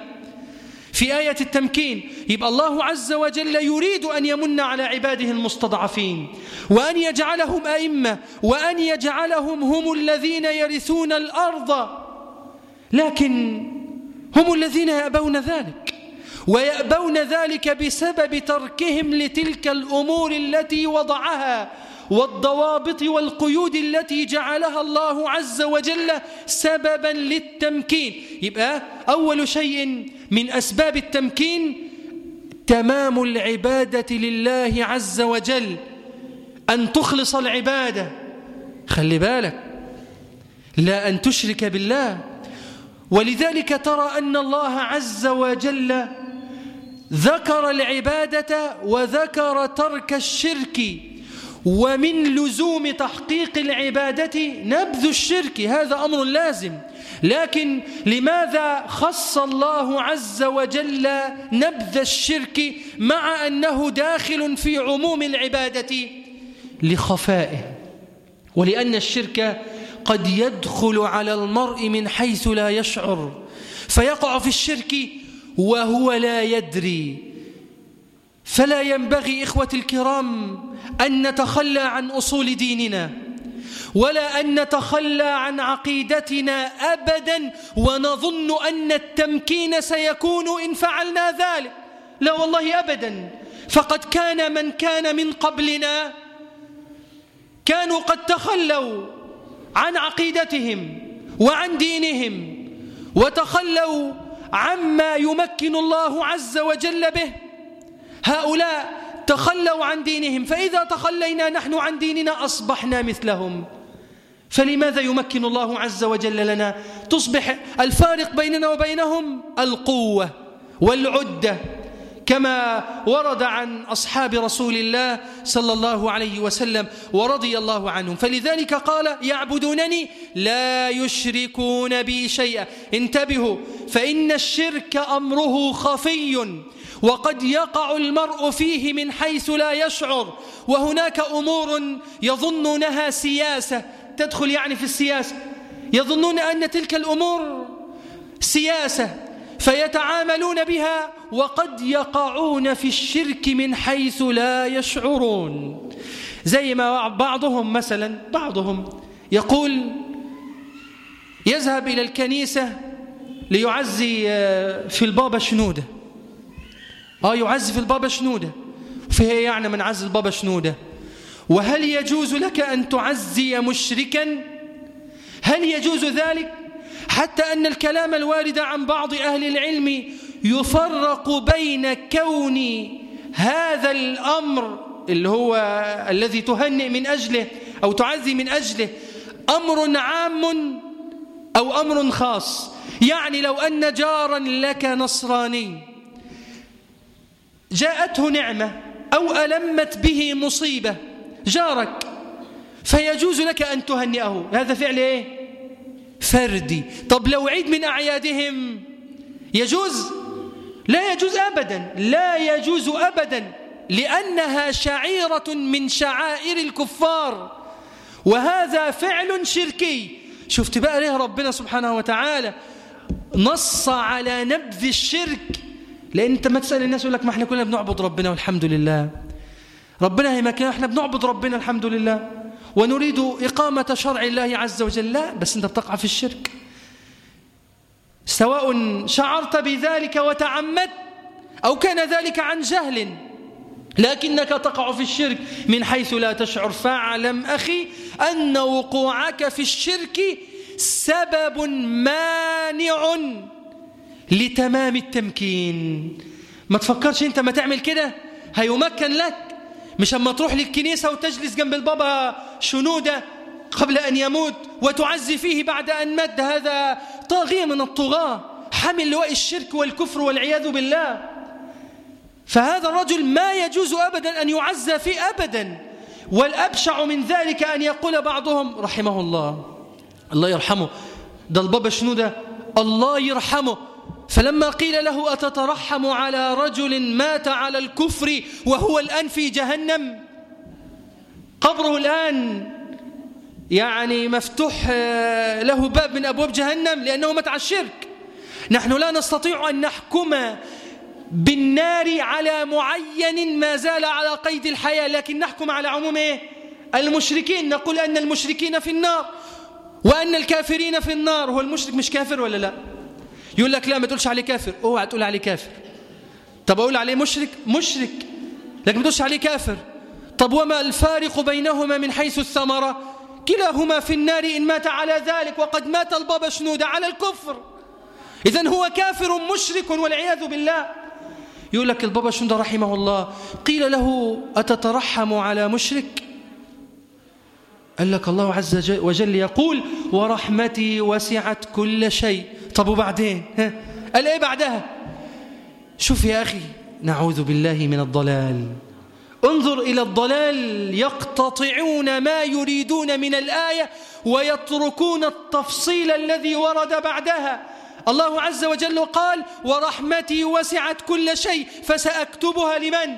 Speaker 1: في آية التمكين يبقى الله عز وجل يريد أن يمن على عباده المستضعفين وأن يجعلهم أئمة وأن يجعلهم هم الذين يرثون الأرض. لكن هم الذين يأبون ذلك. ويأبون ذلك بسبب تركهم لتلك الأمور التي وضعها والضوابط والقيود التي جعلها الله عز وجل سببا للتمكين. يبقى أول شيء من أسباب التمكين تمام العبادة لله عز وجل. أن تخلص العبادة. خلي بالك. لا أن تشرك بالله. ولذلك ترى أن الله عز وجل ذكر العبادة وذكر ترك الشرك ومن لزوم تحقيق العبادة نبذ الشرك هذا أمر لازم. لكن لماذا خص الله عز وجل نبذ الشرك مع أنه داخل في عموم العبادة؟ لخفائه. ولأن الشرك قد يدخل على المرء من حيث لا يشعر. فيقع في الشرك وهو لا يدري. فلا ينبغي إخوة الكرام أن نتخلى عن أصول ديننا ولا أن نتخلى عن عقيدتنا أبدا ونظن أن التمكين سيكون إن فعلنا ذلك. لا والله أبدا. فقد كان من كان من قبلنا كانوا قد تخلوا عن عقيدتهم وعن دينهم وتخلوا عما يمكن الله عز وجل به. هؤلاء تخلوا عن دينهم فإذا تخلينا نحن عن ديننا أصبحنا مثلهم. فلماذا يمكن الله عز وجل لنا؟ تصبح الفارق بيننا وبينهم القوة والعدة. كما ورد عن أصحاب رسول الله صلى الله عليه وسلم ورضي الله عنهم. فلذلك قال يعبدونني لا يشركون بي شيئا. انتبهوا فإن الشرك أمره خفي وقد يقع المرء فيه من حيث لا يشعر. وهناك أمور يظنونها سياسة. تدخل يعني في السياسة. يظنون أن تلك الأمور سياسة فيتعاملون بها وقد يقعون في الشرك من حيث لا يشعرون. زي ما بعضهم مثلا بعضهم يقول يذهب إلى الكنيسة ليعزي آه، في البابا شنودة. آه يعزي في البابا شنودة. فهي يعني من عز البابا شنودة. وهل يجوز لك أن تعزي مشركا؟ هل يجوز ذلك؟ حتى أن الكلام الوارد عن بعض أهل العلم يفرق بين كون هذا الأمر اللي هو الذي تهنئ من أجله أو تعزي من أجله أمر عام أو أمر خاص. يعني لو أن جارا لك نصراني جاءته نعمة أو ألمت به مصيبة جارك فيجوز لك أن تهنئه. هذا فعل إيه؟ فردي. طب لو عيد من أعيادهم يجوز؟ لا يجوز أبدا لا يجوز أبدا لأنها شعيرة من شعائر الكفار. وهذا فعل شركي. شفت بقى ليه ربنا سبحانه وتعالى نص على نبذ الشرك؟ لأن أنت ما تسأل الناس يقول لك ما إحنا كلنا بنعبد ربنا والحمد لله. ربنا هيمكن إحنا بنعبد ربنا الحمد لله. ونريد إقامة شرع الله عز وجل. لا بس أنت بتقع في الشرك. سواء شعرت بذلك وتعمدت أو كان ذلك عن جهل لكنك تقع في الشرك من حيث لا تشعر. فاعلم أخي أن وقوعك في الشرك سبب مانع لتمام التمكين. ما تفكرش أنت ما تعمل كده؟ هيمكن لك مش أما تروح للكنيسة وتجلس جنب البابا شنودة قبل أن يموت وتعزي فيه بعد أن مد هذا طاغية من الطغاة حمل لواء الشرك والكفر والعياذ بالله. فهذا الرجل ما يجوز أبدا أن يعزى فيه أبدا. والأبشع من ذلك أن يقول بعضهم رحمه الله. الله يرحمه. ده البابا شنودة الله يرحمه. فلما قيل له أتترحم على رجل مات على الكفر وهو الآن في جهنم؟ قبره الآن. يعني مفتوح آه، له باب من أبواب جهنم لأنه مات على الشرك. نحن لا نستطيع أن نحكم بالنار على معين ما زال على قيد الحياة لكن نحكم على عموم إيه؟ المشركين. نقول أن المشركين في النار وأن الكافرين في النار. هو المشرك مش كافر ولا لا؟ يقول لك لا ما تقولش عليه كافر. اوعى تقول عليه كافر. طب أقول عليه مشرك؟ مشرك. لكن ما تقولش عليه كافر. طب وما الفارق بينهما من حيث الثمرة؟ كلاهما في النار إن مات على ذلك وقد مات البابا شنودة على الكفر. إذن هو كافر مشرك والعياذ بالله. يقول لك البابا شنودة رحمه الله. قيل له أتترحم على مشرك؟ قال لك الله عز وجل يقول ورحمتي وسعت كل شيء. طب وبعدين؟ ها؟ قال إيه بعدها؟ شوف يا أخي نعوذ بالله من الضلال. انظر إلى الضلال يقتطعون ما يريدون من الآية ويتركون التفصيل الذي ورد بعدها الله عز وجل قال ورحمتي وسعت كل شيء فسأكتبها لمن؟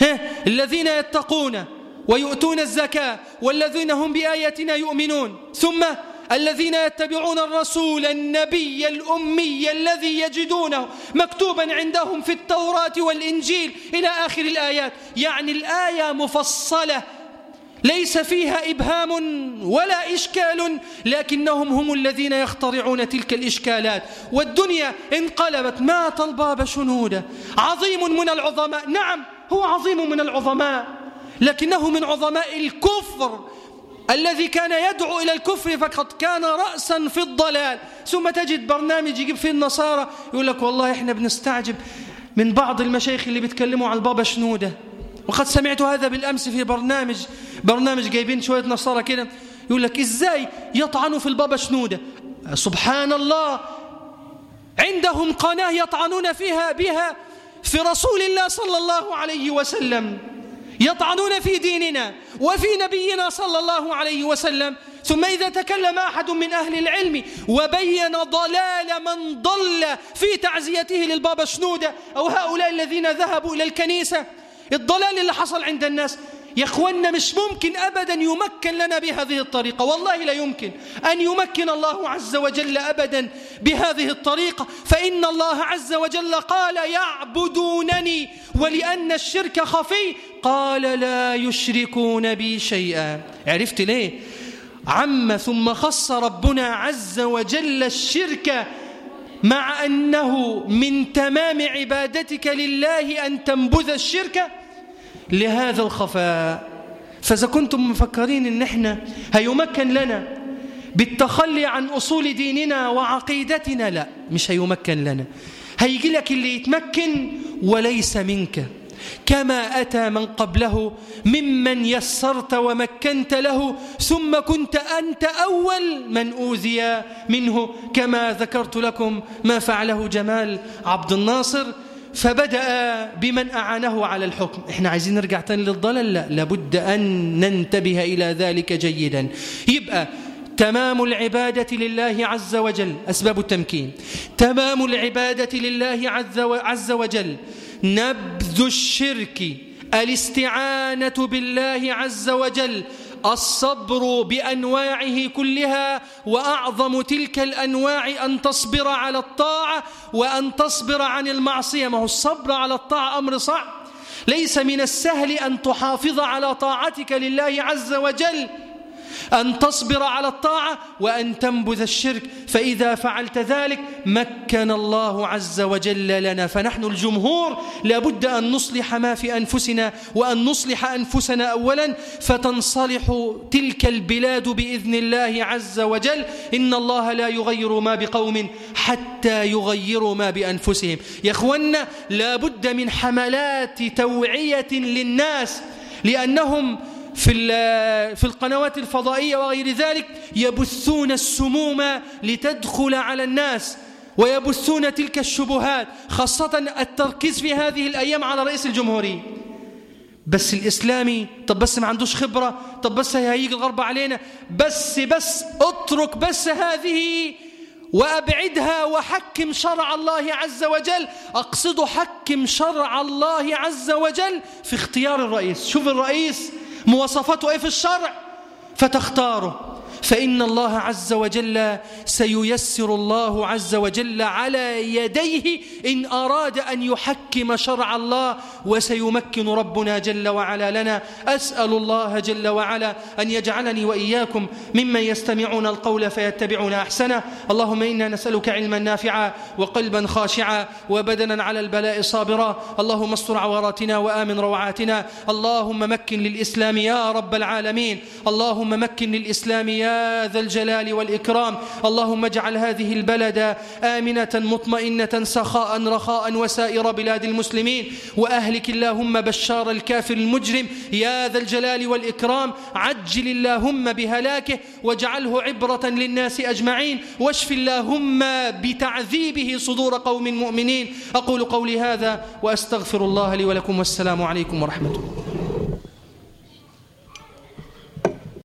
Speaker 1: ها الذين يتقون ويؤتون الزكاة والذين هم بآياتنا يؤمنون ثم الذين يتبعون الرسول النبي الأمي الذي يجدونه مكتوبا عندهم في التوراة والإنجيل إلى آخر الآيات. يعني الآية مفصلة ليس فيها إبهام ولا إشكال لكنهم هم الذين يخترعون تلك الإشكالات. والدنيا انقلبت مات الباب شنودة. عظيم من العظماء. نعم هو عظيم من العظماء لكنه من عظماء الكفر. الذي كان يدعو إلى الكفر فقد كان رأسا في الضلال. ثم تجد برنامج يجيب فيه النصارى يقول لك والله إحنا بنستعجب من بعض المشايخ اللي بيتكلموا عن البابا شنودة. وقد سمعت هذا بالأمس في برنامج برنامج جايبين شوية نصارى كده. يقول لك إزاي يطعنوا في البابا شنودة؟ سبحان الله عندهم قناة يطعنون فيها بها في رسول الله صلى الله عليه وسلم. يطعنون في ديننا وفي نبينا صلى الله عليه وسلم. ثم إذا تكلم أحد من أهل العلم وبين ضلال من ضل في تعزيته للبابا شنودة أو هؤلاء الذين ذهبوا إلى الكنيسة الضلال اللي حصل عند الناس يا أخوانا مش ممكن ابدا يمكن لنا بهذه الطريقة. والله لا يمكن أن يمكن الله عز وجل ابدا بهذه الطريقة. فإن الله عز وجل قال يعبدونني ولأن الشرك خفي. قال لا يشركون بي شيئا. عرفت ليه؟ عم ثم خص ربنا عز وجل الشرك مع أنه من تمام عبادتك لله أن تنبذ الشرك لهذا الخفاء. فإذا كنتم مفكرين إن إحنا هيمكن لنا بالتخلي عن أصول ديننا وعقيدتنا لا مش هيمكن لنا. هيجي لك اللي يتمكن وليس منك. كما أتى من قبله ممن يسرت ومكنت له ثم كنت أنت أول من أوذي منه. كما ذكرت لكم ما فعله جمال عبد الناصر فبدأ بمن أعانه على الحكم. إحنا عايزين نرجع تاني للضلال؟ لا. لابد أن ننتبه إلى ذلك جيدا. يبقى تمام العبادة لله عز وجل. أسباب التمكين. تمام العبادة لله عز وجل. نبذ الشرك. الاستعانة بالله عز وجل. الصبر بأنواعه كلها وأعظم تلك الأنواع أن تصبر على الطاعة وأن تصبر عن المعصية. ما هو الصبر على الطاعة أمر صعب. ليس من السهل أن تحافظ على طاعتك لله عز وجل. أن تصبر على الطاعة وأن تنبذ الشرك. فإذا فعلت ذلك مكن الله عز وجل لنا. فنحن الجمهور لابد أن نصلح ما في أنفسنا وأن نصلح أنفسنا أولا. فتنصلح تلك البلاد بإذن الله عز وجل. إن الله لا يغير ما بقوم حتى يغيروا ما بأنفسهم. يا أخوانا لابد من حملات توعية للناس. لأنهم في في القنوات الفضائية وغير ذلك يبثون السموم لتدخل على الناس ويبثون تلك الشبهات خاصة التركيز في هذه الأيام على رئيس الجمهورية. بس الإسلامي طب بس ما عندوش خبرة طب بس هيجي الغرب علينا بس بس اترك بس هذه وأبعدها وحكم شرع الله عز وجل. أقصد حكم شرع الله عز وجل في اختيار الرئيس. شوف الرئيس مواصفاته إيه في الشرع فتختاره. فإن الله عز وجل سييسر الله عز وجل على يديه إن أراد أن يحكم شرع الله وسيمكن ربنا جل وعلا لنا. أسأل الله جل وعلا أن يجعلني وإياكم ممن يستمعون القول فيتبعون أحسنه. اللهم إنا نسألك علما نافعا وقلبا خاشعا وبدنا على البلاء صابرا. اللهم استر عوراتنا وآمن روعاتنا. اللهم مكن للإسلام يا رب العالمين. اللهم مكن للإسلام يا ذا الجلال والإكرام. اللهم اجعل هذه البلد آمنة مطمئنة سخاء رخاء وسائر بلاد المسلمين. وأهلك اللهم بشار الكافر المجرم. يا ذا الجلال والإكرام عجل اللهم بهلاكه واجعله عبرة للناس أجمعين. واشف اللهم بتعذيبه صدور قوم مؤمنين. أقول قولي هذا وأستغفر الله لي ولكم والسلام عليكم ورحمة الله.